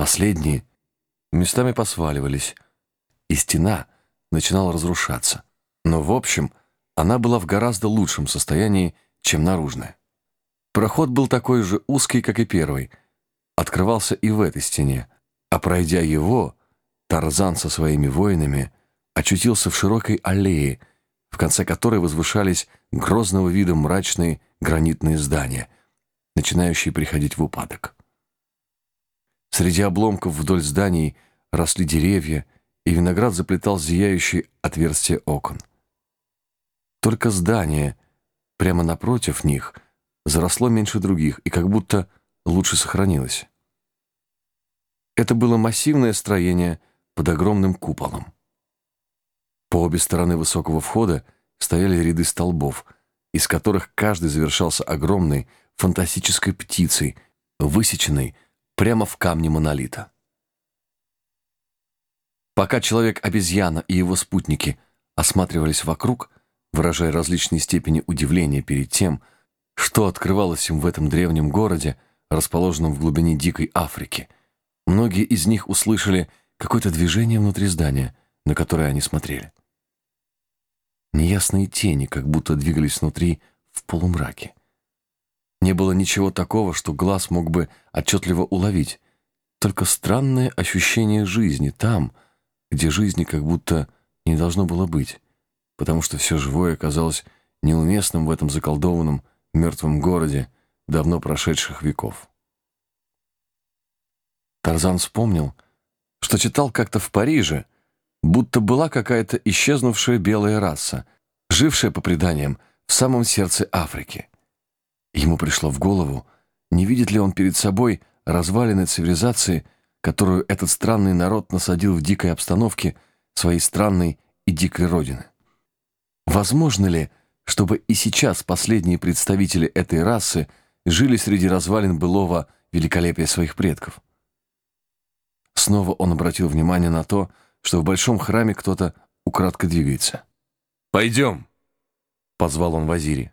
Последние местами посваливались, и стена начинала разрушаться. Но, в общем, она была в гораздо лучшем состоянии, чем наружная. Проход был такой же узкий, как и первый, открывался и в этой стене, а пройдя его, Тарзан со своими воинами очутился в широкой аллее, в конце которой возвышались грозного вида мрачные гранитные здания, начинающие приходить в упадок. Среди обломков вдоль зданий росли деревья, и виноград заплетал зияющие отверстия окон. Только здание прямо напротив них заросло меньше других и как будто лучше сохранилось. Это было массивное строение под огромным куполом. По обе стороны высокого входа стояли ряды столбов, из которых каждый завершался огромной фантастической птицей, высеченной прямо в камне монолита. Пока человек-обезьяна и его спутники осматривались вокруг, выражая различные степени удивления перед тем, что открывалось им в этом древнем городе, расположенном в глубине дикой Африки – Многие из них услышали какое-то движение внутри здания, на которое они смотрели. Неясные тени как будто двигались внутри в полумраке. Не было ничего такого, что глаз мог бы отчетливо уловить, только странное ощущение жизни там, где жизни как будто не должно было быть, потому что все живое оказалось неуместным в этом заколдованном мертвом городе давно прошедших веков. Тарзан вспомнил, что читал как-то в Париже, будто была какая-то исчезнувшая белая раса, жившая, по преданиям, в самом сердце Африки. Ему пришло в голову, не видит ли он перед собой развалины цивилизации, которую этот странный народ насадил в дикой обстановке своей странной и дикой родины. Возможно ли, чтобы и сейчас последние представители этой расы жили среди развалин былого великолепия своих предков? Снова он обратил внимание на то, что в большом храме кто-то украдко двигается. «Пойдем!» — позвал он Вазири.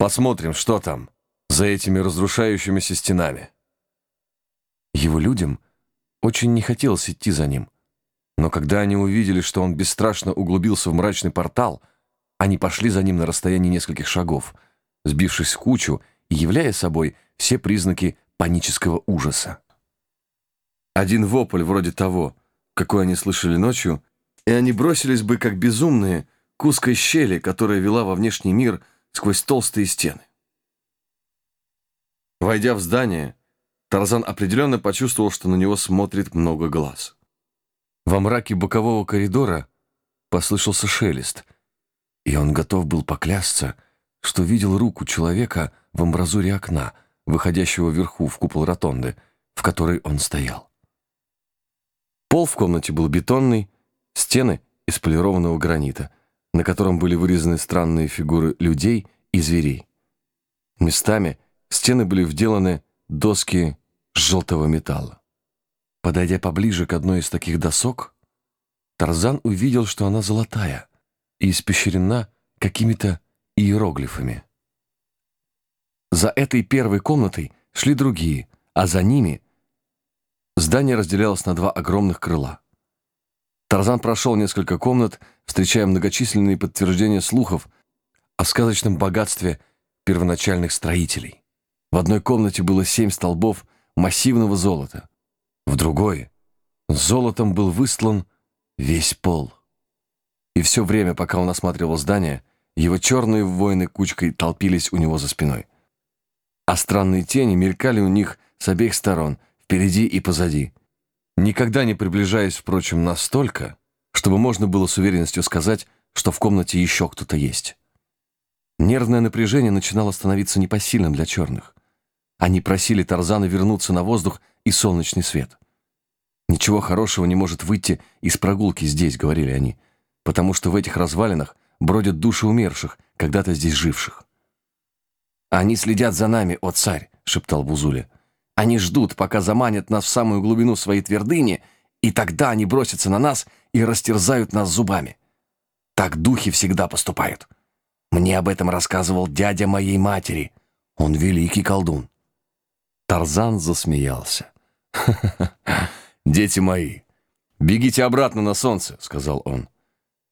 «Посмотрим, что там, за этими разрушающимися стенами». Его людям очень не хотелось идти за ним, но когда они увидели, что он бесстрашно углубился в мрачный портал, они пошли за ним на расстоянии нескольких шагов, сбившись в кучу и являя собой все признаки панического ужаса. Один вопль вроде того, какой они слышали ночью, и они бросились бы, как безумные, к узкой щели, которая вела во внешний мир сквозь толстые стены. Войдя в здание, Тарзан определенно почувствовал, что на него смотрит много глаз. Во мраке бокового коридора послышался шелест, и он готов был поклясться, что видел руку человека в амбразуре окна, выходящего вверху в купол ротонды, в которой он стоял. Пол в комнате был бетонный, стены из полированного гранита, на котором были вырезаны странные фигуры людей и зверей. Местами стены были вделаны доски желтого металла. Подойдя поближе к одной из таких досок, Тарзан увидел, что она золотая и испещрена какими-то иероглифами. За этой первой комнатой шли другие, а за ними Здание разделялось на два огромных крыла. Тарзан прошел несколько комнат, встречая многочисленные подтверждения слухов о сказочном богатстве первоначальных строителей. В одной комнате было семь столбов массивного золота. В другой золотом был выстлан весь пол. И все время, пока он осматривал здание, его черные воины кучкой толпились у него за спиной. А странные тени мелькали у них с обеих сторон — впереди и позади. Никогда не приближаясь, впрочем, настолько, чтобы можно было с уверенностью сказать, что в комнате еще кто-то есть. Нервное напряжение начинало становиться непосильным для черных. Они просили Тарзана вернуться на воздух и солнечный свет. «Ничего хорошего не может выйти из прогулки здесь», — говорили они, «потому что в этих развалинах бродят души умерших, когда-то здесь живших». «Они следят за нами, о царь», — шептал Бузуля. Они ждут, пока заманят нас в самую глубину своей твердыни, и тогда они бросятся на нас и растерзают нас зубами. Так духи всегда поступают. Мне об этом рассказывал дядя моей матери. Он великий колдун. Тарзан засмеялся. «Дети мои, бегите обратно на солнце», — сказал он.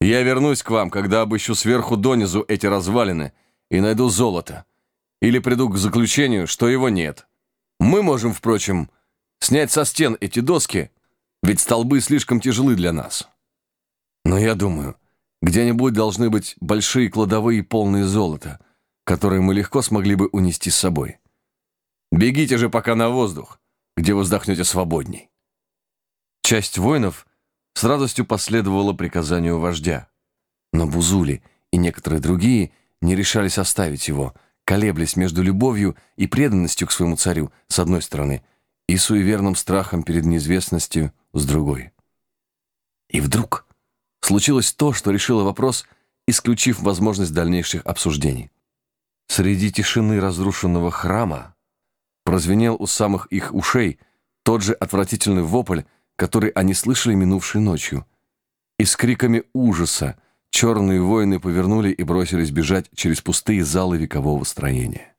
«Я вернусь к вам, когда обыщу сверху донизу эти развалины и найду золото. Или приду к заключению, что его нет. Можем, впрочем, снять со стен эти доски, ведь столбы слишком тяжелы для нас. Но я думаю, где-нибудь должны быть большие кладовые, полные золота, которые мы легко смогли бы унести с собой. Бегите же пока на воздух, где вы вздохнете свободней. Часть воинов с радостью последовала приказанию вождя, но Бузули и некоторые другие не решались оставить его, колеблясь между любовью и преданностью к своему царю с одной стороны и суеверным страхом перед неизвестностью с другой. И вдруг случилось то, что решило вопрос, исключив возможность дальнейших обсуждений. Среди тишины разрушенного храма прозвенел у самых их ушей тот же отвратительный вопль, который они слышали минувшей ночью. И с криками ужаса черные воины повернули и бросились бежать через пустые залы векового строения.